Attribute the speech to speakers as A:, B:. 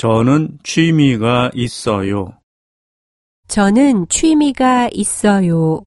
A: 저는 취미가 있어요.
B: 저는 취미가 있어요.